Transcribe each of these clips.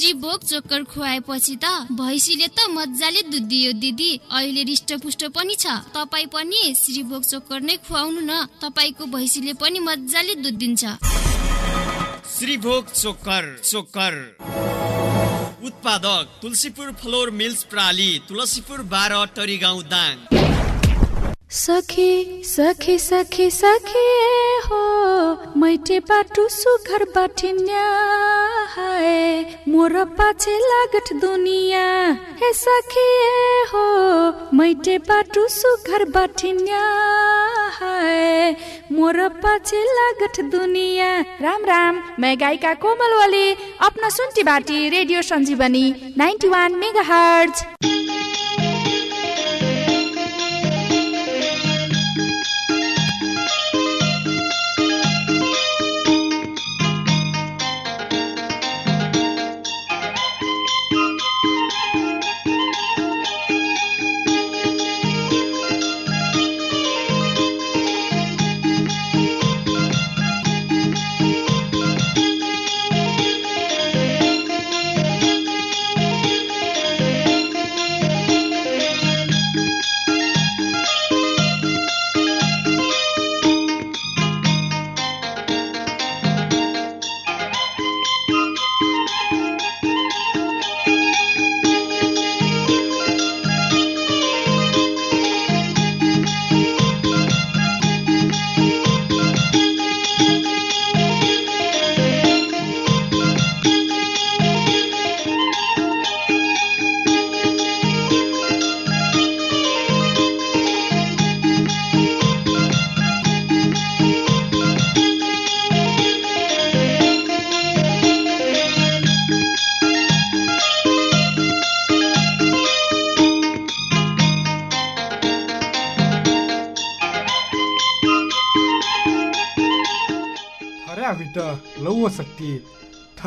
श्रीभोग चोकर खुवाएपछि त भैँसीले त मजाले दुध दियो दिदी। अहिले रिष्टपुष्ट पनि छ। तपाईँ पनि श्रीभोग चोकर नै खुवाउनु न। तपाईँको भैँसीले पनि मजाले दुध दिन्छ। श्रीभोग चोकर चोकर। उत्पादक तुलसीपुर फ्लोर मिल्स प्राली तुलसीपुर बाह्र टरीगाउँ दाङ। सखी सखी सखी सखी हो। मैटे बाटु सुघर बाटिन्या हाय मोर पाछे लागत दुनिया। हे सखी हो मैटे बाटु सुघर बाटिन्या हाय मोर पाछे लागत दुनिया। राम राम मैं गायिका कोमल वाली अपना सुनती बाटी रेडियो संजीवनी 91 मेगाहर्ट्ज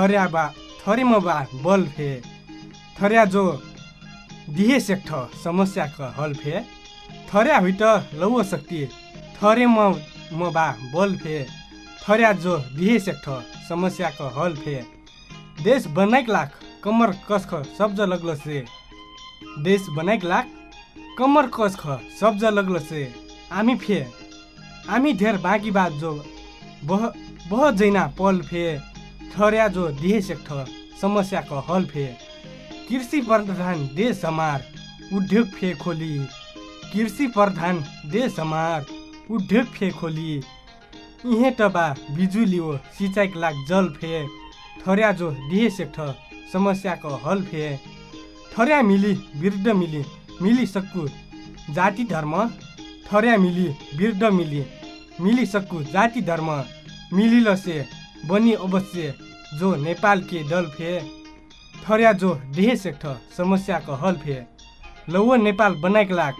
थर्या बा थरे म बा बल फे। थर्या जो दिहे सेक्ठ समस्या क हल फे। थर्या हुइट लौ शक्ति। थरे म म बा बल फे। थर्या जो दिहे सेक्ठ समस्या क हल फे। देश बनाइक लाख कमर कसख सब्ज लगल से। देश बनाइक लाख कमर कसख सब्ज लगल से। आमी फे। आमी धेर बाँकी बात जो बह बह जैना पल फे। ठर्या जो दिहे सेक्ठ समस्याको हल फे। कृषि प्रधान देश हमार उद्योग फे खोली। कृषि प्रधान देश हमार उद्योग फे खोली। इहे टबा बिजुली हो सिँचाइक लाग जल फे। ठर्या जो दिहे सेक्ठ समस्याको हल फे। ठर्या मिली वृद्ध मिली मिली सक्कु जाति धर्म। ठर्या मिली वृद्ध मिली मिली सक्कु जाति धर्म मिलिल से बनी अवश्य जो नेपाल के दल फे। थर्या जो देह सेक्ठ समस्याको हल फे। लौ नेपाल बनाइक लाग।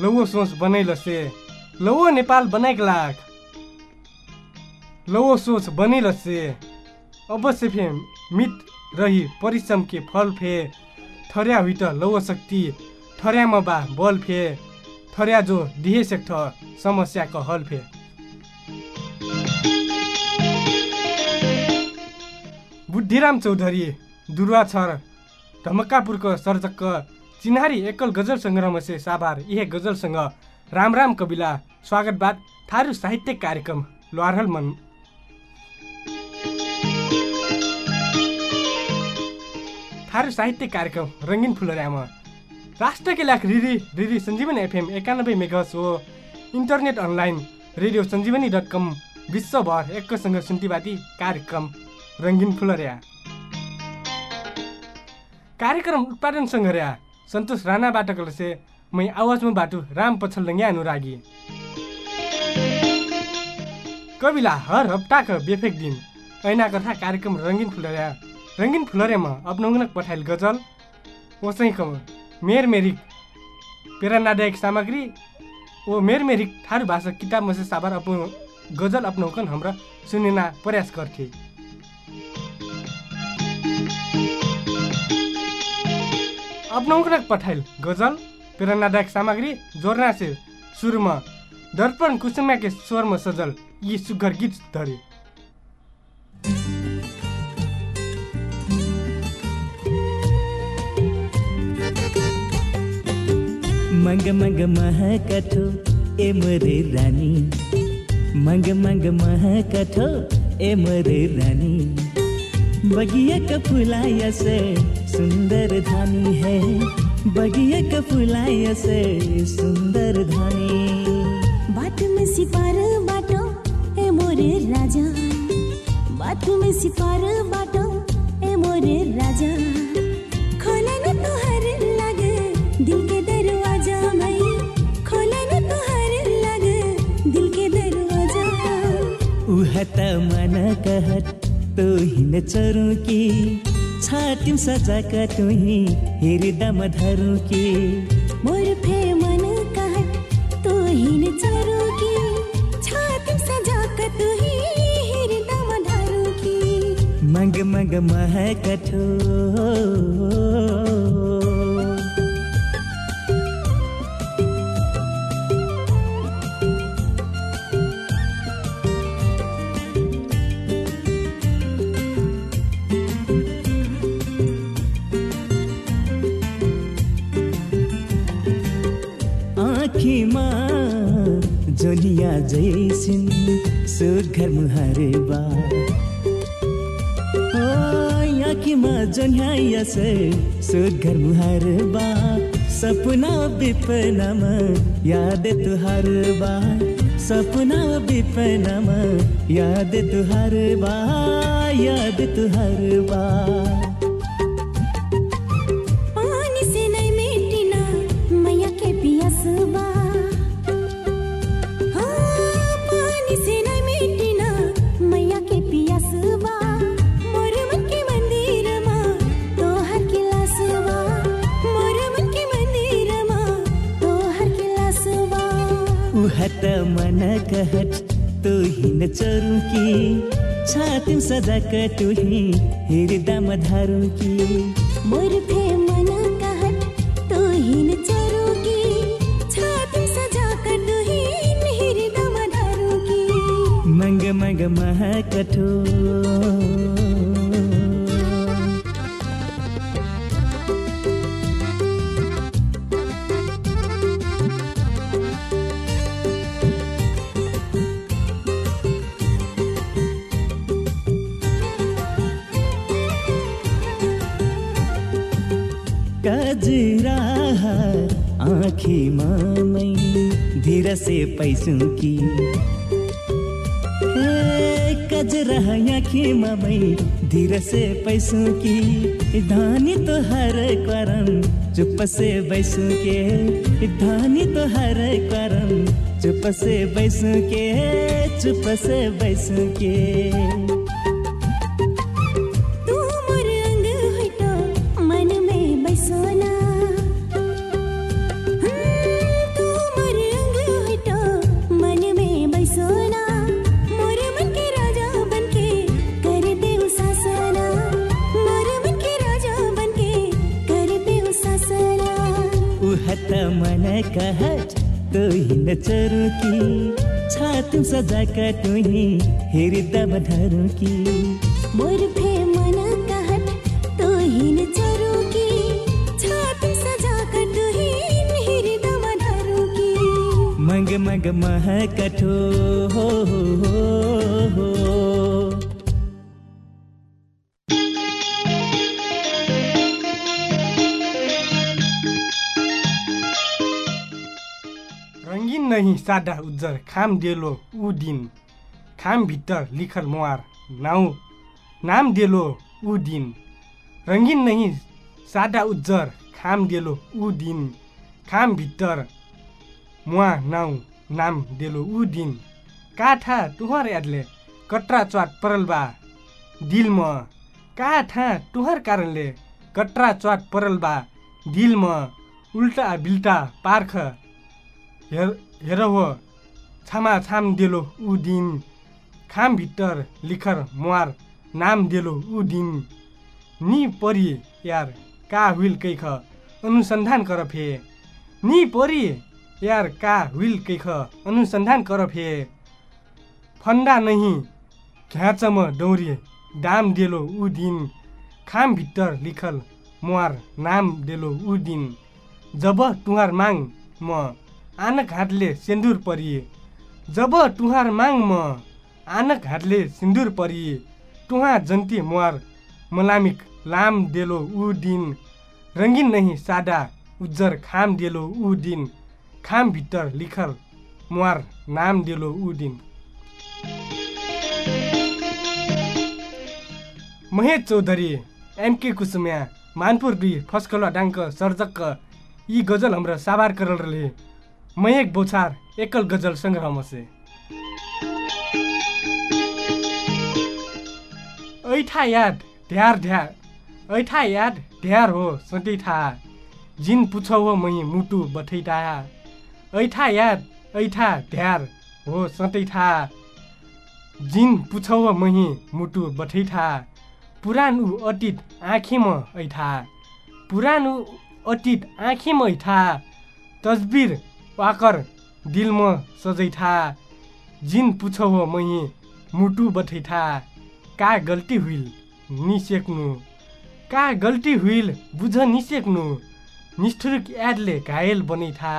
लौ सोच बनैल से। लौ नेपाल बनाइक लाग। लौ सोच बनैल से। अवश्य फे मित रही परिश्रम के फल फे। थर्या हुइट लौ शक्ति थर्यामा बा बल फे। थर्या जो दिहे सेक्ठ समस्याको हल फे। बुद्धिराम चौधरी दुर्वा छर ढमक्कापुरको सर्जक चिन्हारी एकल गजल सङ्ग्रहमा से साभार यह गजलसँग राम राम कविला स्वागत बाद थारू साहित्य कार्यक्रम लोहारहल मन। थारू साहित्य कार्यक्रम रङ्गिन फुलर्यामा राष्ट्रके लाख रिरी रिरी सञ्जीवनी एफएम एकानब्बे मेघस हो। Internet online radio Sanjivani dot com विश्वभर एकसँग सुन्तीबाटी कार्यक्रम। रङ्गिन फुलर्या कार्यक्रम उत्पादन सङ्घर्या सन्तोष राणाबाट कलसे मै आवाजमा बाटु राम पछल्लङ्ग्या अनुरागी। कविला हर हप्ताको बेफेक दिन। ऐना कथा कार्यक्रम रङ्गिन फुलर्या रङ्गिन फुलर्यामा अपनाउनक पठाइल गजल। ओसैको मेर मेरिक प्रेरणादायक सामग्री। ओ मेर मेरिक थारू भाषा किताब मसे साबार अपना गजल अपनाउकन हाम्रा सुनेना प्रयास गर्थे। अपनाउक्रक पठाइल। गजल प्रेरणादायक सामग्री जोर्ना से सुरुमा दर्पण कुसुमाके स्वरमा सजल यी सुगर गीत धरे। मग मग मह कठो ए मरे रानी। मग मग मह कठो ए मरे रानी। बगिया का फुलाया से सुंदर धानी है। बगिया का फुलाया से सुंदर धानी। बात में सिपार बाटो ए मोरे राजा। बात में सिपार बाटो ए मोरे राजा। खोला न तोहर लागे दिल के दरवाज़ा मई। खोला न तोहर लागे दिल के दरवाज़ा। उहत मन कहत तो हिन चरू की छातिम सजाका तुही हृदम धरू की मोर फे मन कहत तू हिन चरू की छाती सजा कर तू ही हृदय धारू की मग मग मह कठो आँखीमा जोनिया जैसिन सुघर मुहारे बा। आँखीमा जोनिया से सुघर मुहार बा। सपना विपनमा, याद तुहार बा। सपना विपनमा, याद तुहार बा, याद तुहार बा। पानी से नहीं मिटिना, मैया के पियास बा मन कहत तू ही न चरू की छातिम सजा कर तू ही हृदय धारू की मोर फे मन कहत तू हिन चरोगी छाती सजा कर तू हिन हृदय धरोगी मंग मंग मह कठो आँखी मामै धीर से पैसों की। ए, कजरा आँखी मामै धीर से पैसों की। धानी तो हर करम चुप से बैसू के। धानी तो हर करम चुप से बैसू के चुप से बैसू के। तू ही न चरू की छातु सजा कर तू ही हृदय धरू की मोर फे मन कहत तू हिन चरोगी छाती सजा कर तू हिन हृदय धरोगी मग मग मह कठो हो हो हो हो। रङ्गिन नहीं सादा उज्जर खाम डेलो ऊ दिन खाम भित्तर लिखल मुहार नाउ नाम डेलो ऊ दिन रङ्गिन नहीं सादा उज्जर खाम डेलो ऊ दिन खाम भित्तर मुहा नाउ नाम डेलो ऊ दिन काठा तुहर यादले कटरा च्वाट परल बा दिलमा काठा तुहर कारणले कटरा च्वाट परल बा दिलमा उल्टा बिल्टा पार्ख हेर हेर हो छामा छाम देलो ऊ दिन खाम भित्तर लिखर मुहार नाम देलो ऊ दिन नि परि यार का हुइल कैख अनुसन्धान कर फे नि परि यार का हुइल कैख अनुसन्धान कर फे फन्डा नहीं घ्याचम डौरी दाम देलो ऊ दिन खाम भित्तर लिखल मुहार नाम देलो ऊ दिन जब तुहार माग म आनक हातले सिन्दुर परिए। जब टुहार माग म आनक हातले सिन्दुर परिए। टुहा जन्ती मुहार मलामिक लाम देलो ऊ दिन। रङ्गिन नहीं सादा उज्जर खाम देलो ऊ दिन। खाम भित्तर लिखल मुहार नाम देलो ऊ दिन। महेश चौधरी एमके कुसुम्या मानपुर दुई फस्कल डाङ्क सर्जक यी गजल हाम्रो साबार करलले मयक बोछार एकल गजल सङ्ग्रह मसे ऐठा याद ढ्यार ढ्यार ऐठा याद ढ्यार हो सधैँ थाहा जिन पुछौ हो मै मुटु बठैटाया ऐठा याद ऐठा ढ्यार हो सधैँ थाहा जिन पुछौ हो मही मुटु बठैठा पुरान अतीत आँखीमा ऐठा पुरानो अतीत आँखीमा ऐठा तस्बिर वाकर दिलमा सजैठा जिन पुछौ हो मही मुटु बठैठा का गल्ती हुइल निसेक्नु का गल्ती हुइल बुझ निसेक्नु निष्ठुरक यादले घायल बनैठा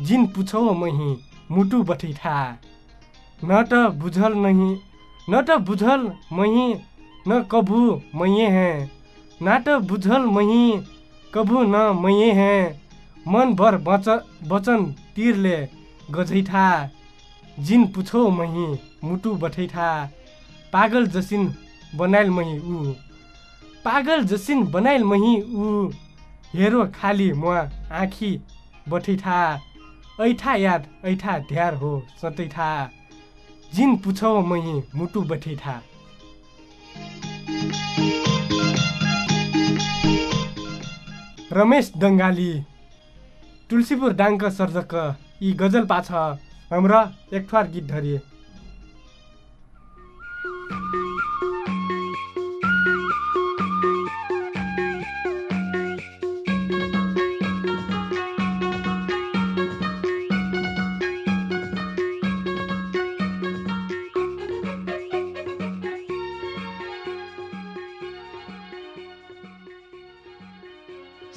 जिन पुछौ हो मही मुटु बठैठा न त बुझल नहीं न त बुझल मही न कभू मैये हैं। ना त बुझल मही कभू न मैये हैं। मन भर बच वचन तिरले गझैठा। जिन पुछौ मही मुटु बठैठा। पागल जसिन बनाइल मही ऊ। पागल जसिन बनाइल मही ऊ। हेरो खाली म आँखी बठैठा। ऐठा याद ऐठा ध्यार हो सतैठा। जिन पुछौ मही मुटु बठैठा। रमेश दङ्गाली तुलसीपुर डाङ्क सर्जक, यी गज़ल पाछ, हाम्रा एक ठुवार गीत धरिए।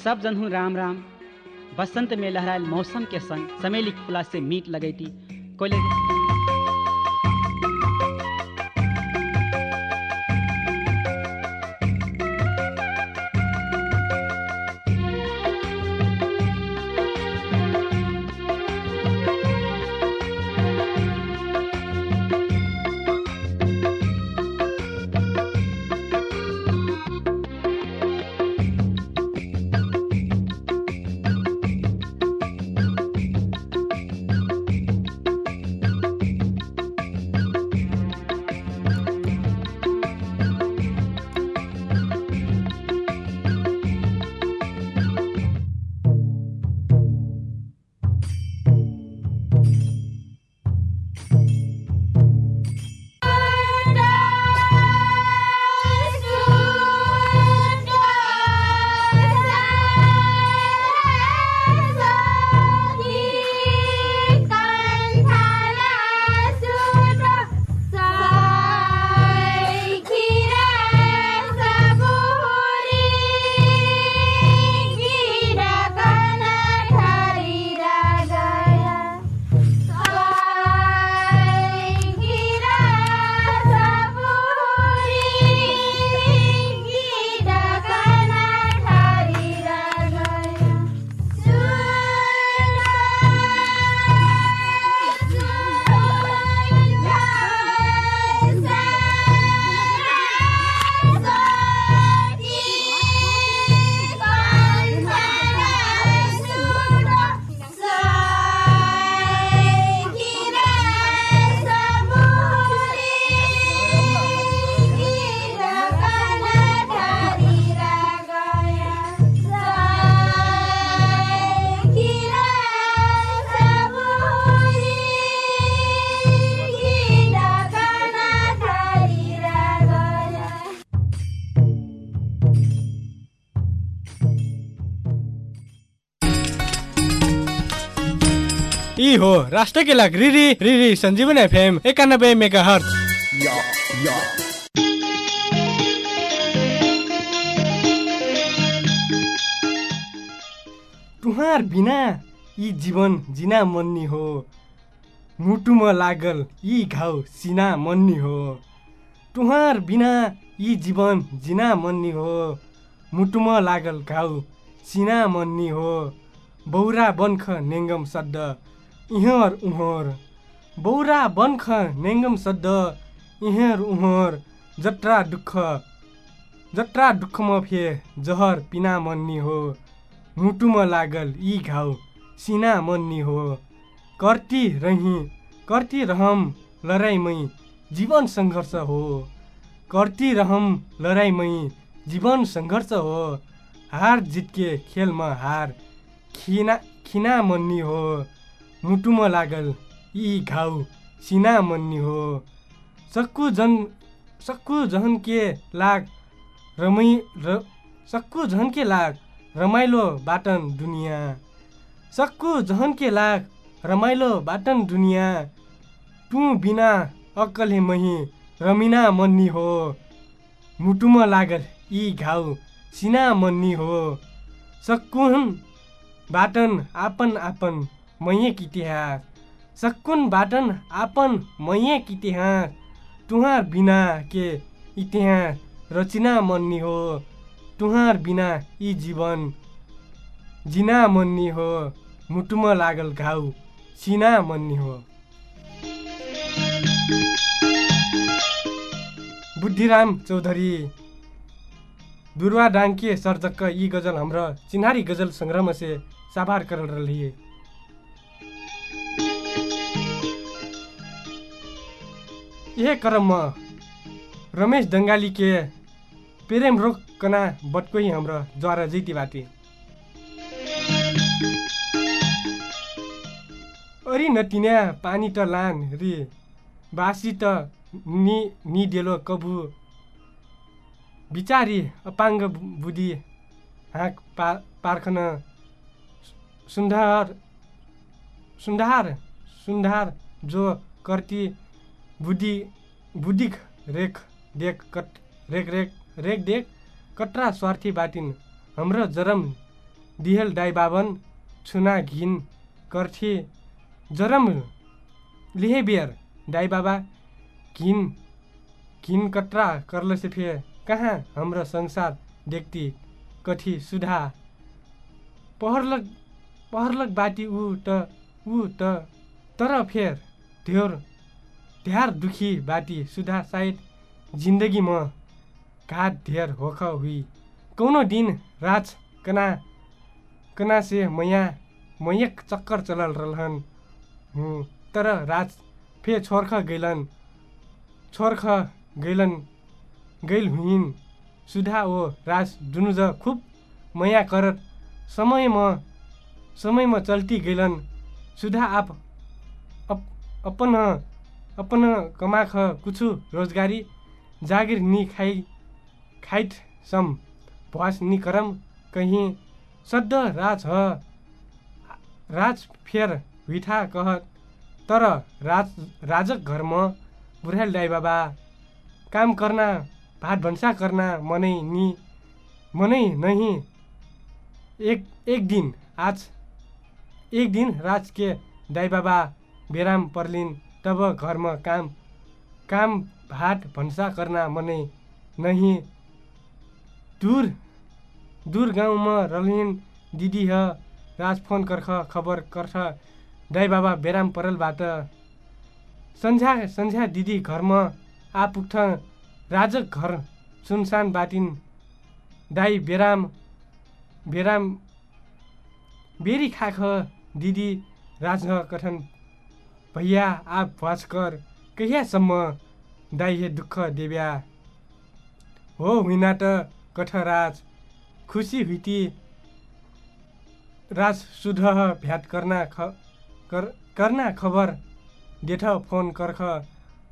सब जन हूँ राम राम। बसंत में लहराएल मौसम के संग। समेली खुला से मीट लगे थी। कोयले हो। राष्ट्र के लाग रिरी रिरी सञ्जीवन एफएम एकानब्बे मेगा हर्च तुहार बिना यी जीवन जिना मन्नी हो। मुटुमा लागल यी घाउ सिना मन्नी हो। तुहार बिना यी जीवन जिना मन्नी हो। मुटुमा लागल घाउ सिना मन्नी हो। बौरा बन्ख नेङ्गम सद्द। इहर उहर। बौरा बन्ख नेङ्गम सद्द। इहर उहर। जत्रा दुःख। जत्रा दुःखमा फे जहर पिना मन्नी हो। मुटुमा लागल यी घाउ सिना मन्नी हो। कर्ती रही कर्ती रहम लडाइँमै जीवन सङ्घर्ष हो। कर्ती रहम लडाइँमै जीवन सङ्घर्ष हो। हार जितके खेलमा हार खिना खिना मन्नी हो। मुटुमा लागल। यी घाउ सिना मन्नी हो। सक्कु जन सक्कु जहन के लाग रमै र सक्कु झन के लाग रमाइलो बाटन दुनियाँ। सक्कु झन के लाग रमाइलो बाटन दुनियाँ। तँ बिना अक्कले मही रमिना मन्नी हो। मुटुमा लागल यी घाउ सिना मन्नी हो। सक्कुन बाटन आपन आपन मैयक इतिहास सक्कुन बाटन आपन मैयक इतिहास तुहार। बिना के इतिहास रचिना मन्नी हो। तुहार बिना यी जीवन जिना मन्नी हो। मुटुमा लागल घाउ सिना मन्नी हो। बुद्धिराम चौधरी दुर्वा डाङ्के सर्जक यी गजल हाम्रो चिन्हारी गजल सङ्ग्रह से साभार रहिए यह क्रममा रमेश दङ्गाली के प्रेम रोग कना बटकोही हाम्रो ज्वार जैती बाटी। अरि नतिन्या पानी त लान रि बासी त नि नि डेलो कबु। बिचारी अपाङ्ग बुद्धि हाँक पा पार्खन सुन्धार सुन्धार सुन्धार जो कर्ती बुद्धि बुद्धिक रेख देख कट रेख रेख रेख देख कट्रा स्वार्थी बाटिन। हाम्रो जरम दिहेल दाई बाबन छुना घिन कर्थे। जरम लिहे बियर दाई बाबा घिन घिन कट्रा करल से फे कहाँ हाम्रो संसार देख्ती कथी सुधा? पहरलक पहरलक बाटी ऊ त ऊ त तर फेर धेर ध्यार दुखी बाटी सुधा सायद जिन्दगीमा घात धेर होख हुई। कौनो दिन राज कना कना से मैया मैयक चक्कर चलल रहन हुँ तर राज फे छोर्ख गैलन छोर्ख गैलन गैल हुइन। सुधा ओ राज दुनुज खुब मैया करत समयमा समयमा चल्ती गैलन। सुधा आप अप, अपन अपन कमाख कुछु रोजगारी जागिर नि खाइ खाइट सम भ्वास नि करम कहीँ सद्ध राज ह। राज फेर हुइठा कह तर राज राजक घरमा बुढाल दाई बाबा काम करना भात भन्सा करना मनै नि मनै नहीं। एक एक दिन आज एक दिन राज के दाई बाबा बेराम पर्लिन्। तब घरमा काम काम भात भन्सा करना मनै नहीं। दूर दूर गाउँमा रलिन् दिदी ह राज फोन कर्ख खबर कर्छ दाई बाबा बेराम परलबाट सन्झ्या सन्झ्या दिदी घरमा आ पुग्छ राजक घर सुनसान बाटिन् दाई बेराम बेराम बेरी खाख दिदी राज कथन भैया आप भास्कर कहियासम्म? दाई हे दुःख देव्या हो हुइना त कठराज खुसी हुइती। राज सुध भ्याट करना ख खबर। देठ फोन कर्ख।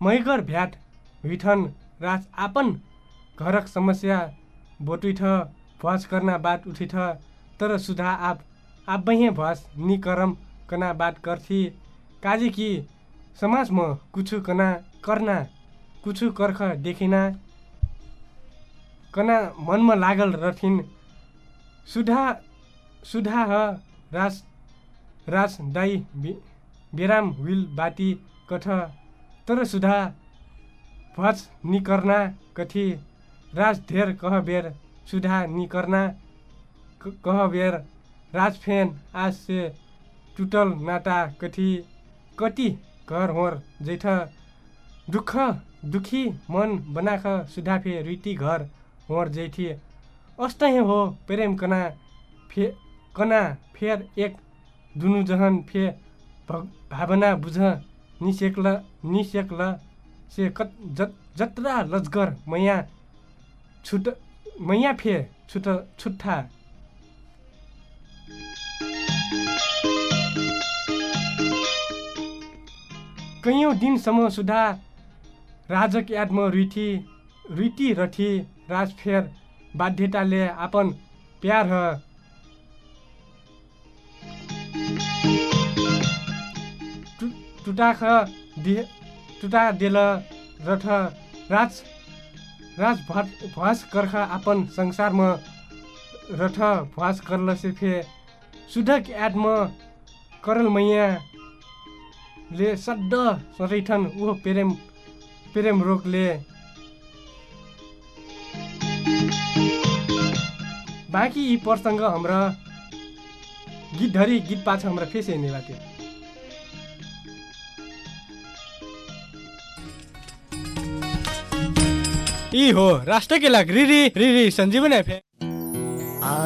मैगर भ्याट हुइठन राज आपन घरक समस्या बोटुइठ भस करना बात उठिठ तर सुधा आप आप बहे भस नि करम कना बात करथी काजी कि समाजमा कुछु कना करना कुछु कर्ख देखिना कना मनमा लागल रहथिन् सुधा सुधा ह राज राज दाई बेराम विल बाटी कठ तर सुधा भज निकर्ना कथी? राज धेर कह बेर सुधा निकर्ना कह बेर। राजफेन आज से टुटल नाटा कथी? कति घर होर जैठ दुःख दुखी मन बनाख सुधाफे रीति घर होर जैठी अस्तै हो प्रेम कना फे कना फेर एक दुनु जहन फे भावना बुझ निसेक्ल निसेक्ल से कत जत जत्रा लजगर मैया छुट मैया फे छुट छुट्ठा कैयौँ दिनसम्म सुधा राजक यादमा रुइथी रुइती रथी राजफेर बाध्यताले आपन प्यार ह। टुटाख टुटा देल रथ राज राज भ्वास कर्ख आपन संसारमा रथ भ्वास करल से फे सुधक यादमा करल मैया ले सड्ड सरैठन ऊ प्रेम प्रेम रोगले बाँकी यी प्रसङ्ग हाम्रा गीतधरी गीत पाछ हाम्रा फेस हेर्ने बाटे। यी हो राष्ट्र के लाग रिरी रिरी सञ्जीवन एफएम। आ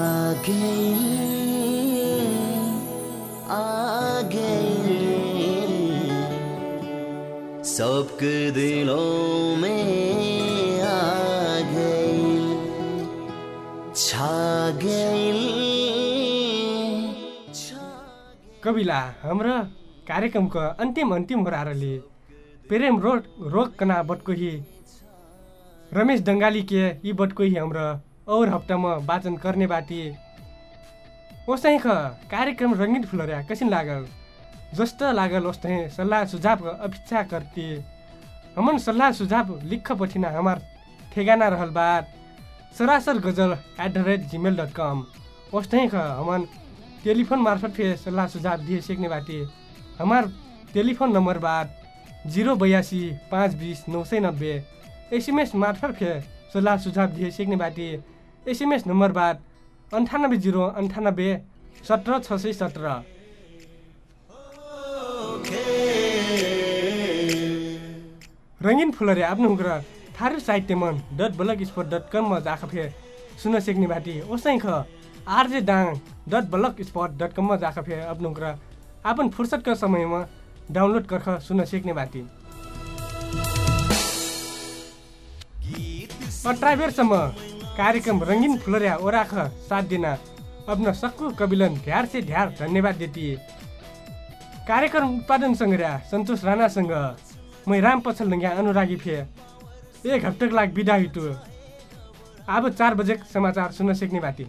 सबके दिलों में आ गई छा गई। कविला हाम्रो कार्यक्रमको अन्तिम अन्तिम होरारले प्रेम रोग रोग कना बटकोही रमेश डङ्गाली के यी बटकोही हाम्रो और हप्तामा वाचन गर्ने बाटी ओसै ख कार्यक्रम रङ्गिन फुलर्या कसिन लागल? जस्तो लागल ओस्तै सल्लाह सुझाव अपेक्षा करती हमन सल्लाह सुझाव लिख पठिना हमार ठेगाना रहल बात सरासर गजल at the rate Gmail dot com ओस्तै ख हमन टेलीफोन मार्फत फिर सल्लाह सुझाव दिए सीखने बाटे। हमार टेलीफोन नंबर बात जीरो बयासी पाँच बीस नौ सय नब्बे। एसएमएस मार्फत फिर सल्लाह सुझाव दिए सीखने बाटे। एसएमएस नंबर बात अन्ठानब्बे जिरो अन्ठानब्बे सत्र छ सय सत्र। रङ्गिन फुलरे आफ्नो कुरा थारू साहित्य मन डट ब्लग स्पोर्ट डट कममा जाख फेर। सुन सिक्ने बाटी ओसै ख RJ Dang dot blogspot dot कममा जाख फेर आफ्नो कुरा। आफन फुर्सदका समयमा डाउनलोड गर्ख सुन सिक्ने बाटी अट्राइबेरसम्म कार्यक्रम रङ्गिन फुलरिया ओराख साथ दिन अपना सक्कु कबिलन ध्यार से ध्यार धन्यवाद देती। कार्यक्रम उत्पादन सङ्ग्रह सन्तोष राणासँग। मै राम पछल नङ्ग्या अनुरागी फे। एक हप्ताको लागि बिदा हिटु अब चार बजे समाचार सुन्न सिक्ने बाटी।